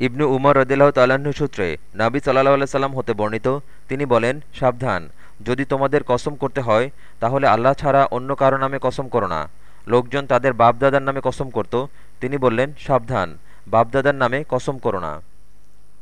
ইবনু উমর রদিল্লাহ তাল্লাহ্ন সূত্রে নাবি সাল্লাহ সাল্লাম হতে বর্ণিত, তিনি বলেন, সাবধান। যদি তোমাদের কসম করতে হয়, তাহলে আল্লাহ ছাড়া অন্য কারও নামে কসম করো না। লোকজন তাদের বাপদাদার নামে কসম করত। তিনি বললেন, সাবধান। বাপদাদার নামে কসম করো না।